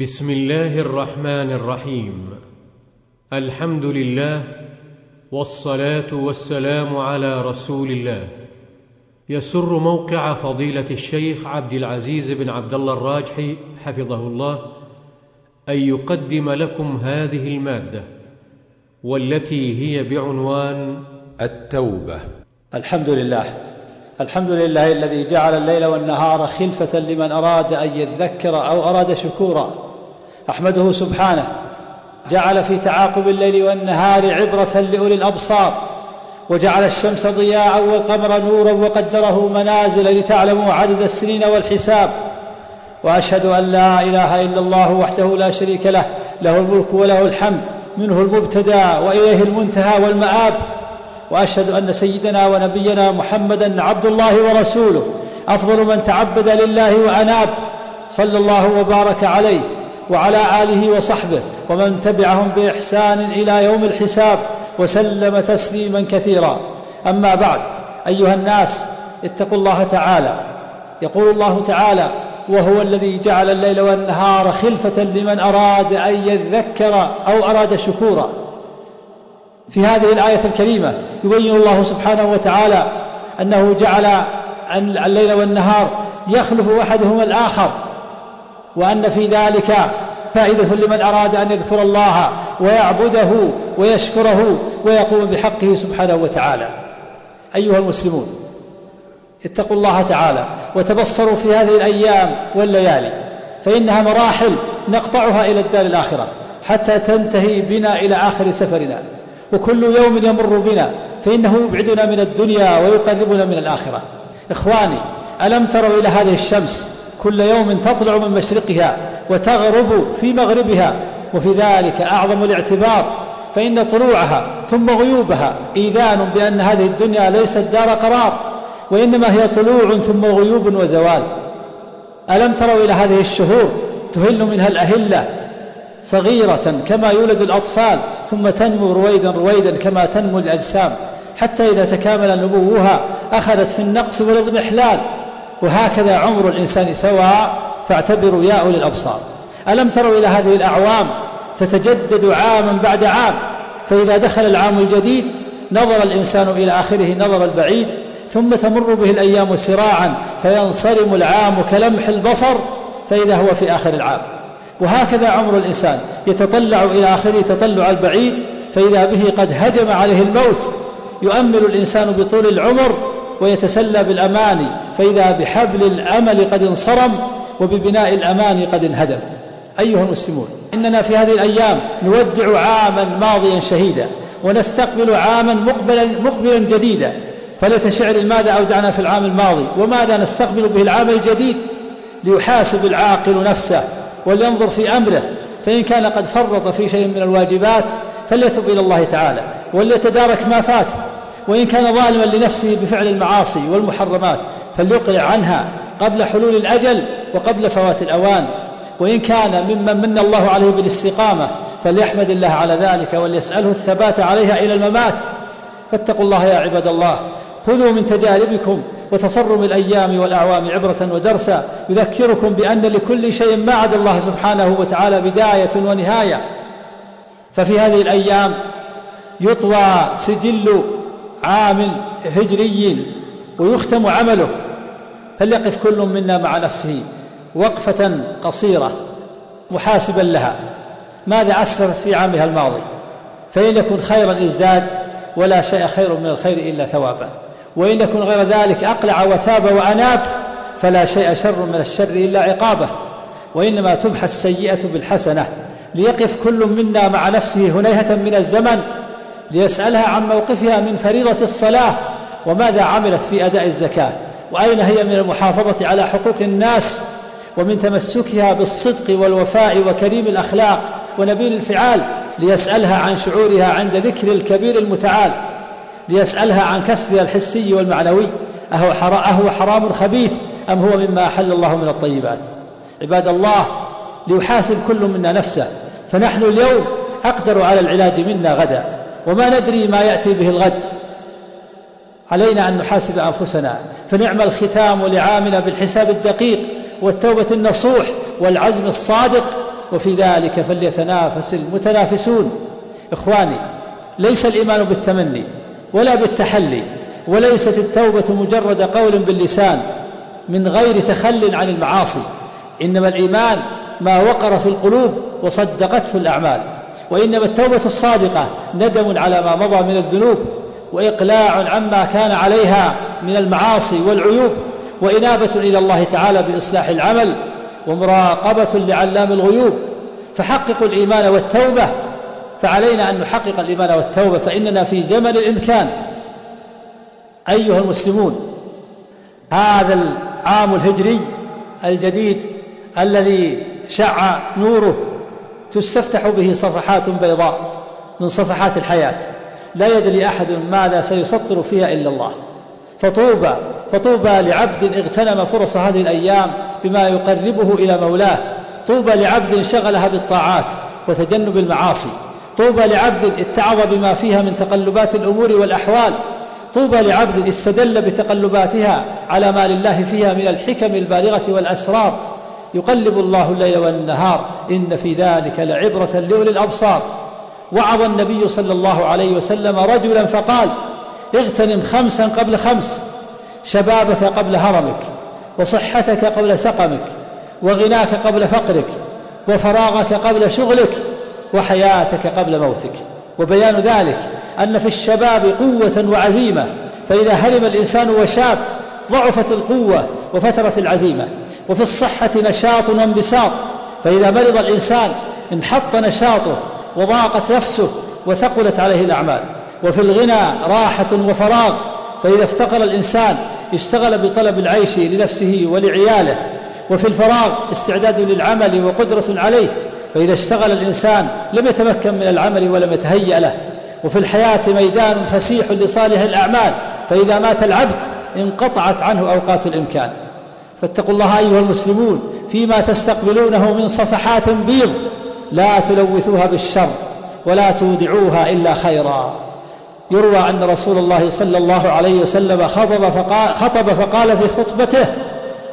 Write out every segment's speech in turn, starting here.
بسم الله الرحمن الرحيم. الحمد لله والصلاة والسلام على رسول الله. يسر موقع فضيلة الشيخ عبد العزيز بن عبد الله الراجحي حفظه الله أن يقدم لكم هذه المادة والتي هي بعنوان التوبة. الحمد لله. الحمد لله الذي جعل الليل والنهار خلفة لمن أراد أن يذكر أو أراد شكورا. أحمده سبحانه جعل في تعاقب الليل والنهار عبرة لأولي الأبصار وجعل الشمس ضياء والقمر نورا وقدره منازل لتعلموا عدد السنين والحساب وأشهد أن لا إله إلا الله وحده لا شريك له له الملك وله الحمد منه المبتدأ وإليه المنتهى والمآب وأشهد أن سيدنا ونبينا محمدا عبد الله ورسوله أفضل من تعبد لله وأناب صلى الله وبارك عليه. وعلى آله وصحبه ومن تبعهم بإحسان إلى يوم الحساب وسلم تسليما كثيرا. أما بعد أيها الناس اتقوا الله تعالى. يقول الله تعالى وهو الذي جعل الليل والنهار خلفة لمن أراد أن يذكر أو أراد شكورا. في هذه الآية الكريمة يبين الله سبحانه وتعالى أنه جعل الليل والنهار يخلف أحدهما الآخر. وأن في ذلك فائدة لمن أراد أن يذكر الله ويعبده ويشكره ويقوم بحقه سبحانه وتعالى. أيها المسلمون اتقوا الله تعالى وتبصروا في هذه الأيام والليالي فإنها مراحل نقطعها إلى الدار الآخرة حتى تنتهي بنا إلى آخر سفرنا. وكل يوم يمر بنا فإنه يبعدنا من الدنيا ويقربنا من الآخرة. إخواني ألم تروا إلى هذه الشمس؟ كل يوم تطلع من مشرقها وتغرب في مغربها وفي ذلك أعظم الاعتبار فإن طلوعها ثم غيوبها إيذان بأن هذه الدنيا ليست دار قرار وإنما هي طلوع ثم غيوب وزوال. ألم تروا إلى هذه الشهور تهل منها الأهلة صغيرة كما يولد الأطفال ثم تنمو رويدا رويدا كما تنمو الأجسام حتى إذا تكامل نموها أخذت في النقص والإضمحلال. وهكذا عمر الإنسان سواء فاعتبروا يا أولي الأبصار. ألم تروا إلى هذه الأعوام تتجدد عاما بعد عام؟ فإذا دخل العام الجديد نظر الإنسان إلى آخره نظر البعيد ثم تمر به الأيام سراعا فينصرم العام كلمح البصر فإذا هو في آخر العام. وهكذا عمر الإنسان يتطلع إلى آخره تطلع البعيد فإذا به قد هجم عليه الموت يؤمل الإنسان بطول العمر ويتسلى بالأماني فإذا بحبل الأمل قد انصرم وببناء الأماني قد انهدم. أيها المسلمون إننا في هذه الأيام نودع عاما ماضيا شهيدا ونستقبل عاما مقبلا مقبلا جديدا. فليتشعر ماذا أودعنا في العام الماضي؟ وماذا نستقبل به العام الجديد؟ ليحاسب العاقل نفسه ولينظر في أمره. فإن كان قد فرط في شيء من الواجبات فليتب إلى الله تعالى وليتدارك ما فات. وإن كان ظالما لنفسه بفعل المعاصي والمحرمات فليقلع عنها قبل حلول الأجل وقبل فوات الأوان. وإن كان ممن من الله عليه بالاستقامة فليحمد الله على ذلك وليسأله الثبات عليها إلى الممات. فاتقوا الله يا عباد الله. خذوا من تجاربكم وتصرم الأيام والأعوام عبرة ودرسا. يذكركم بأن لكل شيء ما عدا الله سبحانه وتعالى بداية ونهاية. ففي هذه الأيام يطوى سجل عام هجري ويختم عمله فليقف كل منا مع نفسه وقفة قصيرة محاسبا لها. ماذا أسلفت في عامها الماضي؟ فإن يكن خيرا ازداد ولا شيء خير من الخير إلا ثوابا. وإن يكن غير ذلك أقلع وتاب وأناب فلا شيء شر من الشر إلا عقابه. وإنما تمحى السيئة بالحسنة ليقف كل منا مع نفسه هنيهة من الزمن ليسألها عن موقفها من فريضة الصلاة وماذا عملت في أداء الزكاة وأين هي من المحافظة على حقوق الناس ومن تمسكها بالصدق والوفاء وكريم الأخلاق ونبيل الفعال ليسألها عن شعورها عند ذكر الكبير المتعال ليسألها عن كسبها الحسي والمعنوي أهو, أهو حرام خبيث أم هو مما أحل الله من الطيبات عباد الله ليحاسب كل منا نفسه فنحن اليوم أقدر على العلاج منا غدا وما ندري ما يأتي به الغد. علينا أن نحاسب أنفسنا. فنعم الختام لعامنا بالحساب الدقيق والتوبة النصوح والعزم الصادق. وفي ذلك فليتنافس المتنافسون. إخواني ليس الإيمان بالتمني ولا بالتحلي وليست التوبة مجرد قول باللسان من غير تخل عن المعاصي. إنما الإيمان ما وقر في القلوب وصدقته الأعمال. وإنما التوبة الصادقة ندم على ما مضى من الذنوب وإقلاع عما كان عليها من المعاصي والعيوب وإنابة إلى الله تعالى بإصلاح العمل ومراقبة لعلام الغيوب. فحققوا الإيمان والتوبة فعلينا أن نحقق الإيمان والتوبة فإننا في زمن الإمكان. أيها المسلمون هذا العام الهجري الجديد الذي شع نوره تستفتح به صفحات بيضاء من صفحات الحياة. لا يدري أحد ماذا سيسطر فيها إلا الله. فطوبى فطوبى لعبد اغتنم فرص هذه الأيام بما يقربه إلى مولاه. طوبى لعبد شغلها بالطاعات وتجنب المعاصي. طوبى لعبد اتعظ بما فيها من تقلبات الأمور والأحوال. طوبى لعبد استدل بتقلباتها على ما لله فيها من الحكم البالغة والأسرار. يقلب الله الليل والنهار إن في ذلك لعبرة لأولي الأبصار. وعظ النبي صلى الله عليه وسلم رجلا فقال اغتنم خمسا قبل خمس شبابك قبل هرمك وصحتك قبل سقمك وغناك قبل فقرك وفراغك قبل شغلك وحياتك قبل موتك. وبيان ذلك أن في الشباب قوة وعزيمة فإذا هرم الإنسان وشاب ضعفت القوة وفترت العزيمة. وفي الصحة نشاط وانبساط فإذا مرض الإنسان انحط نشاطه وضاقت نفسه وثقلت عليه الأعمال. وفي الغنى راحة وفراغ. فإذا افتقر الإنسان اشتغل بطلب العيش لنفسه ولعياله. وفي الفراغ استعداد للعمل وقدرة عليه. فإذا اشتغل الإنسان لم يتمكن من العمل ولم يتهيأ له. وفي الحياة ميدان فسيح لصالح الأعمال. فإذا مات العبد انقطعت عنه أوقات الإمكان. فاتقوا الله أيها المسلمون فيما تستقبلونه من صفحات بيض لا تلوثوها بالشر ولا تودعوها إلا خيرا. يروى أن رسول الله صلى الله عليه وسلم خطب فقال, خطب فقال في خطبته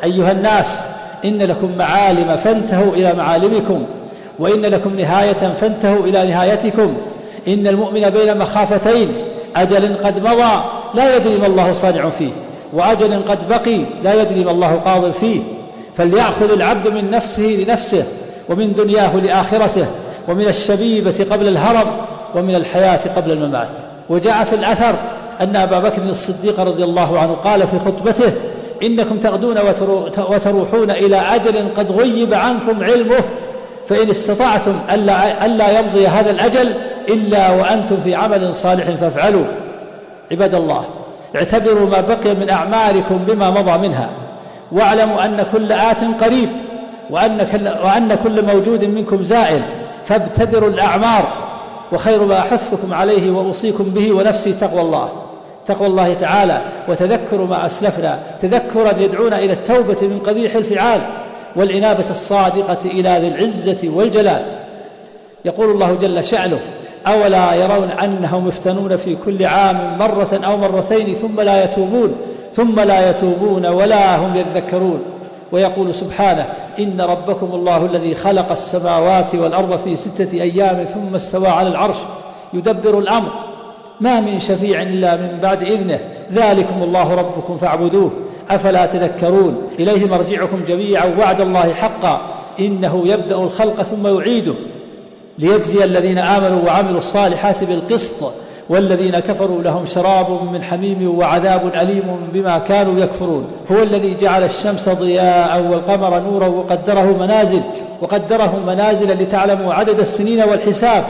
أيها الناس إن لكم معالم فانتهوا إلى معالمكم وإن لكم نهاية فانتهوا إلى نهايتكم. إن المؤمن بين مخافتين أجل قد مضى لا يدري ما الله صانع فيه. وأجل قد بقي لا يدري ما الله قاض فيه فليأخذ العبد من نفسه لنفسه ومن دنياه لآخرته ومن الشبيبة قبل الهرم ومن الحياة قبل الممات. وجاء في الأثر أن أبا بكر الصديق رضي الله عنه قال في خطبته إنكم تغدون وتروحون إلى أجل قد غيب عنكم علمه فإن استطعتم ألا, ألا يمضي هذا الأجل إلا وأنتم في عمل صالح فافعلوا. عباد الله اعتبروا ما بقي من أعمالكم بما مضى منها واعلموا أن كل آت قريب وأن كل, وأن كل موجود منكم زائل فابتدروا الأعمار وخير ما أحثكم عليه وأوصيكم به ونفسي تقوى الله. تقوى الله تعالى وتذكر ما أسلفنا تذكرا يدعونا إلى التوبة من قبيح الفعال والإنابة الصادقة إلى ذي العزة والجلال. يقول الله جل شأنه أولا يرون أنهم يفتنون في كل عام مرة أو مرتين ثم لا يتوبون ثم لا يتوبون ولا هم يذكرون. ويقول سبحانه إن ربكم الله الذي خلق السماوات والأرض في ستة أيام ثم استوى على العرش يدبر الأمر. ما من شفيع إلا من بعد إذنه. ذلكم الله ربكم فاعبدوه. أفلا تذكرون؟ إليه مرجعكم جميعا وعد الله حقا. إنه يبدأ الخلق ثم يعيده. ليجزي الذين آمنوا وعملوا الصالحات بالقسط والذين كفروا لهم شراب من حميم وعذاب أليم بما كانوا يكفرون. هو الذي جعل الشمس ضياء والقمر نورا وقدره منازل وقدره منازل لتعلموا عدد السنين والحساب.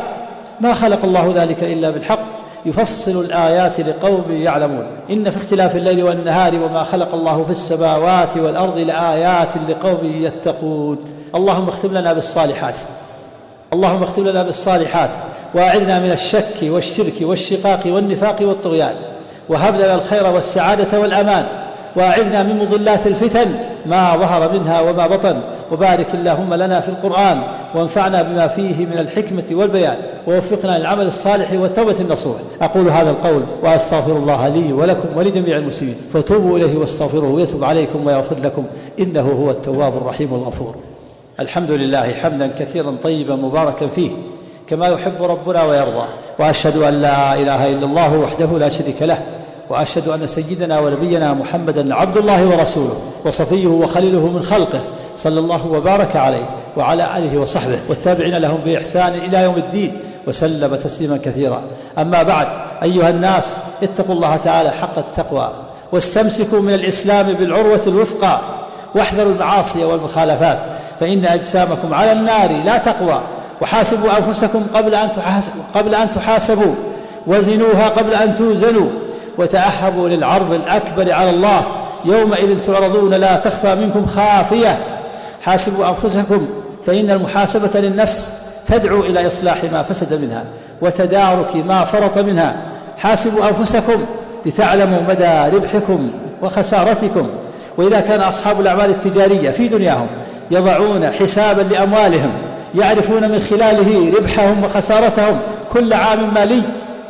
ما خلق الله ذلك إلا بالحق يفصل الآيات لقوم يعلمون. إن في اختلاف الليل والنهار وما خلق الله في السماوات والأرض لآيات لقوم يتقون. اللهم اختم لنا بالصالحات. اللهم اختم لنا بالصالحات واعذنا من الشك والشرك والشقاق والنفاق والطغيان وهب لنا الخير والسعادة والأمان واعذنا من مضلات الفتن ما ظهر منها وما بطن وبارك اللهم لنا في القرآن وانفعنا بما فيه من الحكمة والبيان ووفقنا للعمل الصالح والتوبة النصوح. أقول هذا القول وأستغفر الله لي ولكم ولجميع المسلمين فتوبوا إليه واستغفروه ويتوب عليكم ويغفر لكم إنه هو التواب الرحيم الغفور الحمد لله حمدا كثيرا طيبا مباركا فيه كما يحب ربنا ويرضى وأشهد أن لا إله إلا الله وحده لا شريك له وأشهد أن سيدنا ونبينا محمدا عبد الله ورسوله وصفيه وخليله من خلقه صلى الله وبارك عليه وعلى آله وصحبه والتابعين لهم بإحسان إلى يوم الدين وسلم تسليما كثيرا. أما بعد أيها الناس اتقوا الله تعالى حق التقوى واستمسكوا من الإسلام بالعروة الوثقى واحذروا المعاصي والمخالفات فإن أجسامكم على النار لا تقوى وحاسبوا أنفسكم قبل أن قبل أن تحاسبوا وزنوها قبل أن توزنوا وتأهبوا للعرض الأكبر على الله يومئذ تعرضون لا تخفى منكم خافية حاسبوا أنفسكم فإن المحاسبة للنفس تدعو إلى إصلاح ما فسد منها وتدارك ما فرط منها حاسبوا أنفسكم لتعلموا مدى ربحكم وخسارتكم وإذا كان أصحاب الأعمال التجارية في دنياهم يضعون حسابا لأموالهم يعرفون من خلاله ربحهم وخسارتهم. كل عام مالي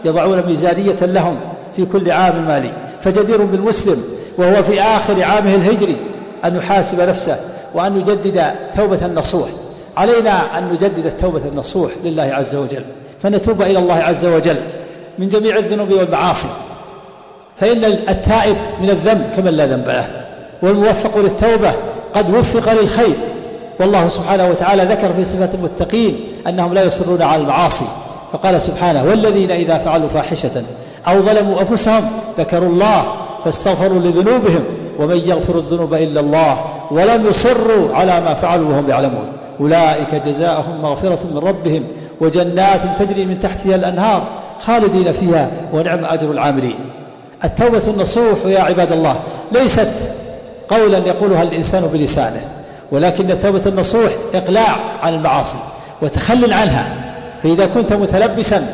يضعون ميزانية لهم في كل عام مالي. فجدير بالمسلم وهو في آخر عامه الهجري أن يحاسب نفسه وأن يجدد توبة النصوح. علينا أن نجدد التوبة النصوح لله عز وجل. فنتوب إلى الله عز وجل من جميع الذنوب والمعاصي. فإن التائب من الذنب كمن لا ذنب له والموفق للتوبة قد وفق للخير. والله سبحانه وتعالى ذكر في صفة المتقين أنهم لا يصرون على المعاصي. فقال سبحانه والذين إذا فعلوا فاحشة أو ظلموا أنفسهم ذكروا الله فاستغفروا لذنوبهم ومن يغفر الذنوب إلا الله ولم يصروا على ما فعلوا وهم يعلمون. أولئك جزاؤهم مغفرة من ربهم وجنات تجري من تحتها الأنهار خالدين فيها ونعم أجر العاملين. التوبة النصوح يا عباد الله ليست قولا يقولها الإنسان بلسانه ولكن التوبة النصوح إقلاع عن المعاصي وتخلل عنها. فإذا كنت متلبسا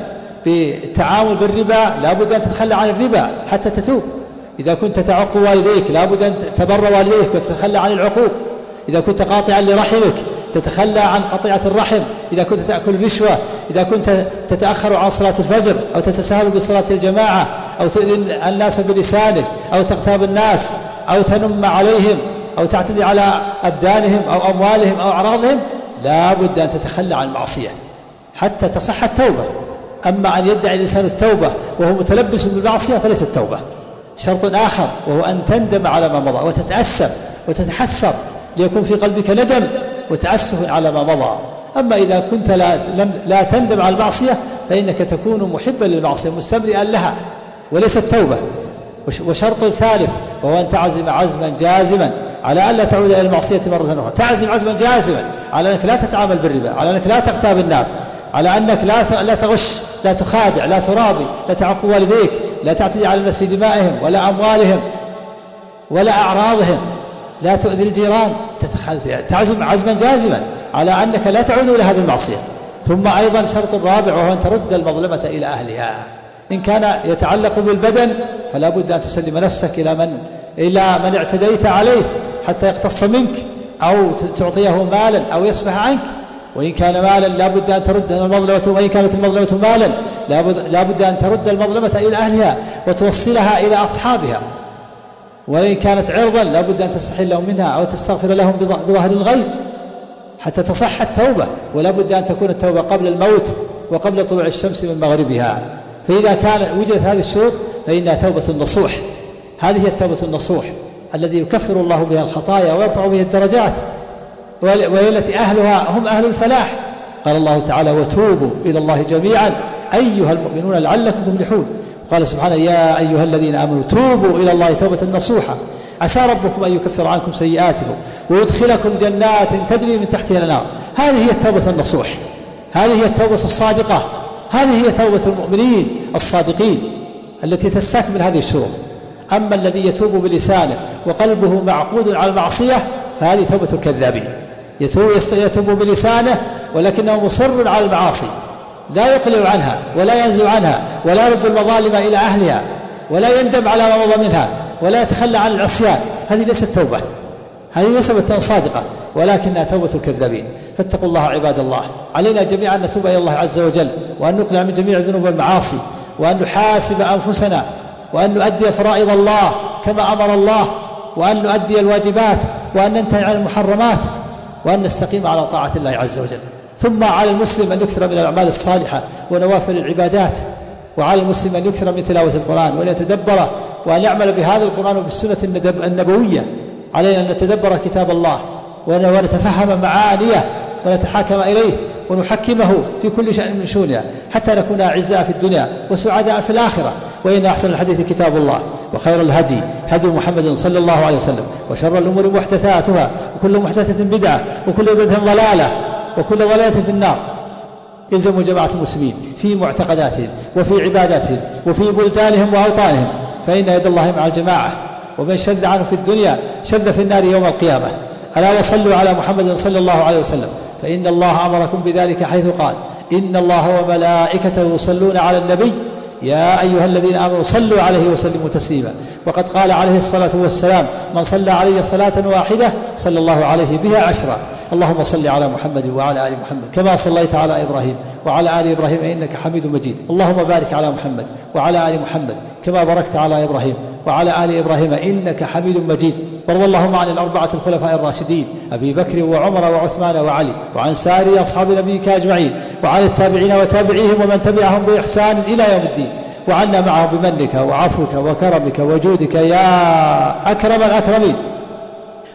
بالتعامل بالربا لابد أن تتخلى عن الربا حتى تتوب. إذا كنت تعق والديك لابد أن تبر والديك وتتخلى عن العقوق. إذا كنت قاطعا لرحمك تتخلى عن قطيعة الرحم. إذا كنت تأكل رشوة إذا كنت تتأخر عن صلاة الفجر أو تتساهل بصلاة الجماعة أو تؤذي الناس بلسانك أو تغتاب الناس أو تنم عليهم أو تعتدي على أبدانهم أو أموالهم أو أعراضهم لا بد أن تتخلى عن المعصية حتى تصح التوبة. أما أن يدعي الإنسان التوبة وهو متلبس بالمعصية فليست توبة شرط آخر وهو أن تندم على ما مضى وتتأسف وتتحسر ليكون في قلبك ندم وتأسف على ما مضى. أما إذا كنت لا, لم لا تندم على المعصية فإنك تكون محبا للمعصية مستمرئا لها وليست توبة وشرط ثالث وهو أن تعزم عزما جازما على ألا تعود إلى المعصية مرة أخرى. تعزم عزما جازما على أنك لا تتعامل بالربا على أنك لا تغتاب الناس على أنك لا لا تغش لا تخادع لا تراضي لا تعق والديك لا تعتدي على الناس في دمائهم ولا أموالهم ولا أعراضهم لا تؤذي الجيران. تعزم عزما جازما على أنك لا تعود إلى هذه المعصية. ثم أيضا شرط رابع وهو أن ترد المظلمة إلى أهلها. إن كان يتعلق بالبدن فلا بد أن تسلم نفسك إلى من إلى من اعتديت عليه حتى يقتص منك أو تعطيه مالا أو يصفح عنك. وإن كان مالا لا بد أن ترد المظلمة وإن كانت المظلمة مالا لا بد أن ترد المظلمة إلى أهلها وتوصلها إلى أصحابها. وإن كانت عرضا لا بد أن تستحل لهم منها أو تستغفر لهم بظهر الغيب حتى تصح التوبة. ولا بد أن تكون التوبة قبل الموت وقبل طلوع الشمس من مغربها. فإذا كان وجدت هذه الشروط فإنها توبة النصوح. هذه هي التوبة النصوح الذي يكفر الله بها الخطايا ويرفع به الدرجات. وهي التي أهلها هم أهل الفلاح. قال الله تعالى وتوبوا إلى الله جميعا أيها المؤمنون لعلكم تفلحون. قال سبحانه يا أيها الذين آمنوا توبوا إلى الله توبة نصوحة. عسى ربكم أن يكفر عنكم سيئاتكم ويدخلكم جنات تجري من تحتها الأنهار. هذه هي التوبة النصوح. هذه هي التوبة الصادقة. هذه هي توبة المؤمنين الصادقين التي تستكمل هذه الشروط. أما الذي يتوب بلسانه وقلبه معقود على المعصية فهذه توبة الكذابين. يتوب يتوب بلسانه ولكنه مصر على المعاصي لا يقلع عنها ولا ينزع عنها ولا يرد المظالم إلى أهلها ولا يندم على ما مضى منها ولا يتخلى عن العصيان. هذه ليست توبة هذه ليست صادقة. ولكنها توبة الكذابين فاتقوا الله عباد الله. علينا جميعا أن نتوب إلى الله عز وجل وأن نقلع من جميع الذنوب والمعاصي وأن نحاسب أنفسنا وأن نؤدي فرائض الله كما أمر الله وأن نؤدي الواجبات وأن ننتهي عن المحرمات وأن نستقيم على طاعة الله عز وجل. ثم على المسلم أن يكثر من الأعمال الصالحة ونوافل العبادات وعلى المسلم أن يكثر من تلاوة القرآن وأن يتدبره وأن يعمل بهذا القرآن وبالسنة النبوية. علينا أن نتدبر كتاب الله. ونتفهم معانيه ونتحاكم إليه ونحكمه في كل شأن من شؤوننا حتى نكون أعزاء في الدنيا وسعداء في الآخرة. وإن أحسن الحديث كتاب الله وخير الهدي هدي محمد صلى الله عليه وسلم وشر الأمور محدثاتها وكل محدثة بدعة وكل بدعة ضلالة وكل ضلالة في النار. يلزم جماعة المسلمين في معتقداتهم وفي عباداتهم وفي بلدانهم وأوطانهم. فإن يد الله مع الجماعة ومن شد عنه في الدنيا شد في النار يوم القيامة. ألا وصلوا على محمد صلى الله عليه وسلم. فإن الله أمركم بذلك حيث قال إن الله وملائكته يصلون على النبي. يا أيها الذين آمنوا صلوا عليه وسلموا تسليما. وقد قال عليه الصلاة والسلام من صلى علي صلاة واحدة صلى الله عليه بها عشرا اللهم صل على محمد وعلى آل محمد كما صليت على إبراهيم وعلى آل إبراهيم إنك حميد مجيد. اللهم بارك على محمد وعلى آل محمد كما باركت على إبراهيم. وعلى آل إبراهيم إنك حميد مجيد. وارض اللهم عن الأربعة الخلفاء الراشدين أبي بكر وعمر وعثمان وعلي وعن سائر أصحاب نبيك أجمعين وعن التابعين وتابعيهم ومن تبعهم بإحسان إلى يوم الدين. وعنا معهم بمنك وعفوك وكرمك وجودك يا أكرم الأكرمين.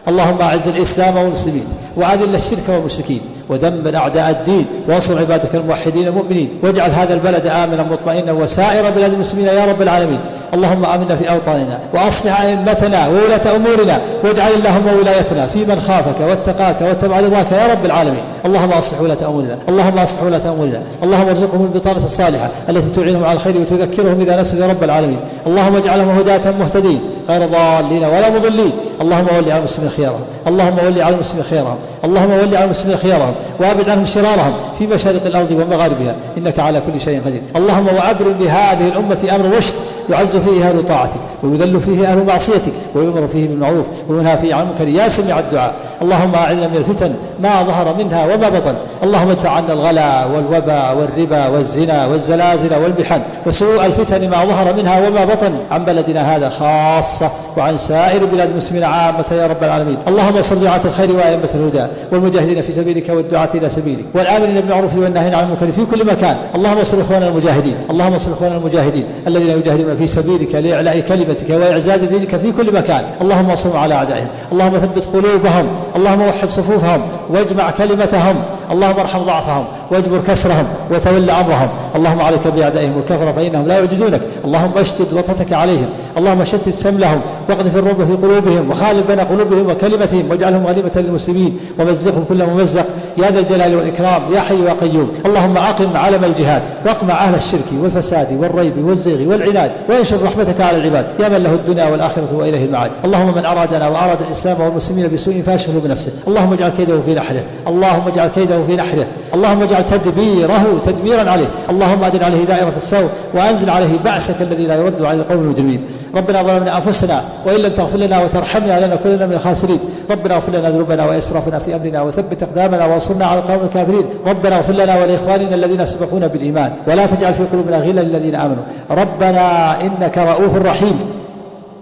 اللهم أعز الإسلام والمسلمين وأذل الشرك والمشركين ودمر أعداء الدين وانصر عبادك الموحدين المؤمنين واجعل هذا البلد آمنا مطمئنا وسائر بلاد المسلمين يا رب العالمين. اللهم آمنا في أوطاننا وأصلح أئمتنا وولاة أمورنا واجعل اللهم ولايتنا في من خافك واتقاك واتبع رضاك يا رب العالمين. اللهم أصلح ولاة أمورنا اللهم أصلح ولاة أمورنا اللهم ارزقهم البطانة الصالحة التي تعينهم على الخير وتذكرهم إذا نسوا يا رب العالمين. اللهم اجعلهم هداة مهتدين غير ضالين ولا مضلين. اللهم ول على المسلمين خيارهم اللهم ول على المسلمين خيارهم اللهم ول على المسلمين خيارهم وأبعد عنهم شرارهم في مشارق الأرض ومغاربها. إنك على كل شيء قدير. اللهم وابر لهذه الأمة أمر رشد يعز فيه أهل طاعتك ويذل فيه أهل معصيتك ويؤمر فيه بالمعروف وينهى فيه عن المنكر يا سميع الدعاء. اللهم اعذنا من الفتن ما ظهر منها وما بطن. اللهم ادفع عنا الغلا والوبا والربا والزنا والزلازل والبحن وسوء الفتن ما ظهر منها وما بطن. عن بلدنا هذا خاصة وعن سائر بلاد المسلمين عامة يا رب العالمين. اللهم صل على الخير وأئمة الهدى والمجاهدين في سبيلك والدعاة إلى سبيلك والآمرين بالمعروف والناهين عن المنكر في كل مكان. اللهم صل إخواننا المجاهدين. اللهم صل إخواننا المجاهدين الذين يجاهدون في سبيلك لإعلاء كلمتك وإعزاز دينك في كل مكان. اللهم انصرهم على أعدائهم. اللهم ثبت قلوبهم. اللهم وحد صفوفهم. واجمع كلمتهم. اللهم ارحم ضعفهم. واجبر كسرهم وتول امرهم اللهم عليك بأعدائهم الكفره فإنهم لا يعجزونك. اللهم اشتد وطأتك عليهم. اللهم شتت سملهم. واقذف الرعب في قلوبهم وخالف بين قلوبهم وكلمتهم واجعلهم غنيمه للمسلمين ومزقهم كل ممزق. يا ذا الجلال والإكرام يا حي يا قيوم. اللهم اقم علم الجهاد. واقمع أهل الشرك والفساد والريب والزيغ والعناد. وانشر رحمتك على العباد. يا من له الدنيا والآخرة وإليه المعاد. اللهم من أرادنا وأراد الإسلام والمسلمين بسوء فاشغله بنفسه. اللهم اجعل كيده في نحره. اللهم اجعل كيده في نحره. اللهم اجعل تدبيره تدميرا عليه. اللهم أدن عليه دائرة السوء وأنزل عليه بعثك الذي لا يرد على القوم المجرمين. ربنا ظلمنا أنفسنا وإن لم تغفر لنا وترحمنا لنكونن من الخاسرين. ربنا اغفر لنا ذنوبنا وإسرافنا في أمرنا وثبت أقدامنا وانصرنا على القوم الكافرين. ربنا اغفر لنا ولإخواننا الذين سبقونا بالإيمان. ولا تجعل في قلوبنا غلا للذين آمنوا. ربنا إنك رؤوف رحيم.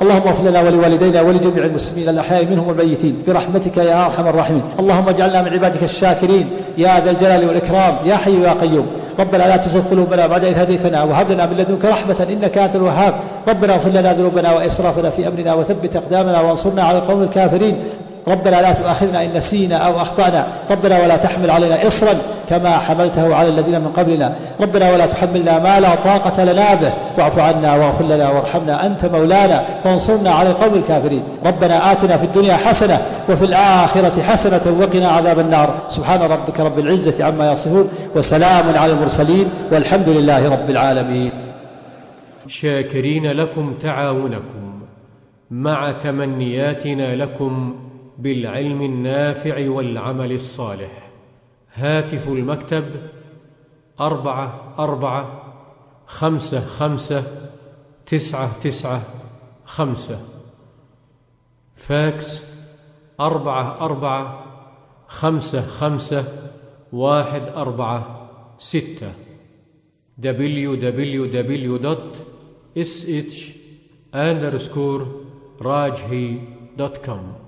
اللهم اغفر لنا ولوالدينا ولجميع المسلمين الأحياء منهم والميتين برحمتك يا أرحم الراحمين. اللهم اجعلنا من عبادك الشاكرين. يا ذا الجلال والإكرام. يا حي يا قيوم. ربنا لا تزغ قلوبنا بعد إذ هديتنا وهب لنا من لدنك رحمة إنك أنت الوهاب. ربنا اغفر لنا ذنوبنا وإسرافنا في أمرنا وثبت أقدامنا وانصرنا على القوم الكافرين. ربنا لا تؤاخذنا إن نسينا أو أخطأنا. ربنا ولا تحمل علينا إصرا كما حملته على الذين من قبلنا. ربنا ولا تحملنا ما لا طاقة لنا به. واعف عنا واغفر لنا وارحمنا أنت مولانا وانصرنا على القوم الكافرين. ربنا آتنا في الدنيا حسنة وفي الآخرة حسنة وقنا عذاب النار. سبحان ربك رب العزة عما يصفون وسلام على المرسلين والحمد لله رب العالمين. شاكرين لكم تعاونكم. مع تمنياتنا لكم بالعلم النافع والعمل الصالح. هاتف المكتب أربعة أربعة خمسة خمسة تسعة تسعة خمسة. فاكس أربعة أربعة خمسة خمسة واحد أربعة ستة. www.sh underscore rajhi.com